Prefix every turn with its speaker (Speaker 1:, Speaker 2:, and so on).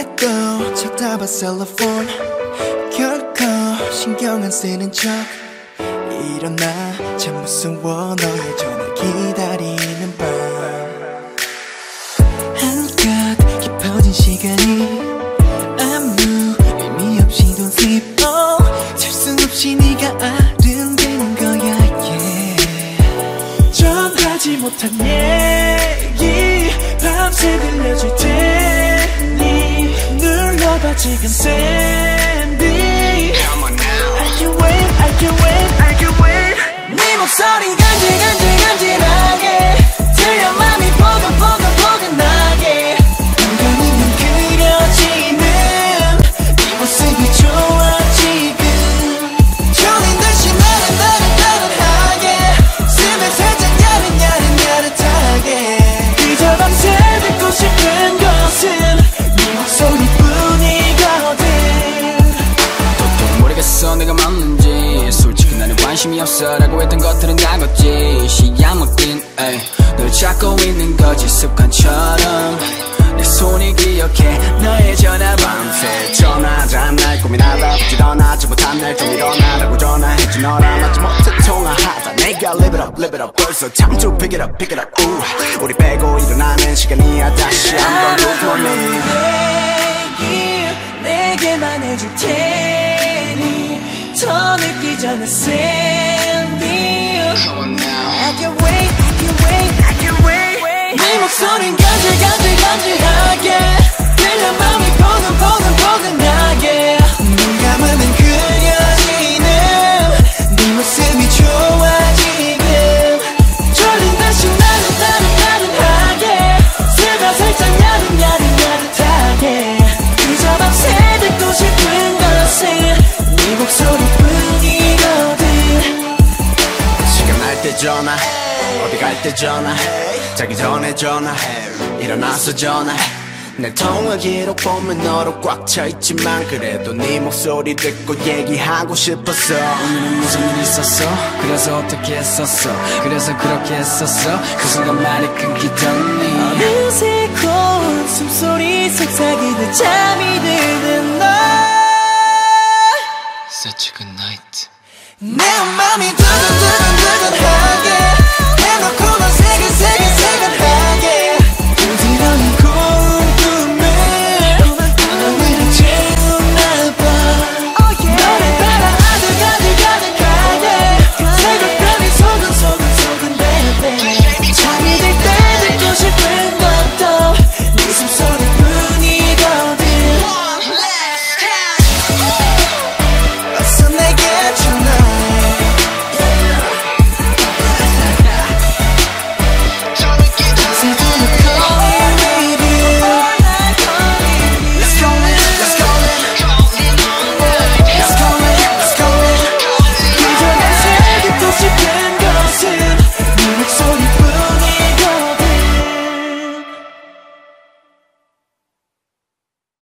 Speaker 1: 받아봐 셀러폰. 결코 신경 안 쓰는 척. 일어나 참 무서워 너의 전화 기다리는 밤. 한껏 깊어진 시간이 아무 의미 없이 sleep oh 찰수 없이 네가 아른대는 거야 yeah. 전하지 못한 얘기 밤새 테니 눌러봐 지금 샌디 I can wait I can wait I can wait 네 목소리 간질간질간질하게
Speaker 2: 내가 맞는지. 솔직히 나는 관심이 없어 라고 했던 것들은 다 걷지. 시야 먹긴 에이 널 찾고 있는 거지 습관처럼. 내 손이 기억해 너의 전화 밤새
Speaker 3: 전화하자 날 고민하다 부지런하지 못한 날좀 일어나라고 전화했지. 너랑 맞지 못해 통화하다. 내가 live it up live it up. 벌써 참죠 pick it up pick it up. 우 우리 빼고 일어나는 시간이야 다시 한번 good morning
Speaker 1: 내게만 해줄 테니 더 늦기 전에 Sandy I can wait, I can wait, I can wait 네 목소린 간질간질간질하게
Speaker 3: 때 전화. 어디 갈 때 전화. 자기 전에 전화. 일어나서 전화. 내 통화 기록 보면 너로 꽉 차있지만 그래도 네 목소리 듣고 얘기하고 싶었어.
Speaker 2: 오늘은 무슨 일 있었어? 그래서 어떻게 했었어? 그래서 그렇게 했었어? 그 순간 말이 끊기더니.
Speaker 1: 어느새 곧 숨소리 속삭이듯 잠이 드는 너 Such a good night. 내 맘이 두근두근두근하게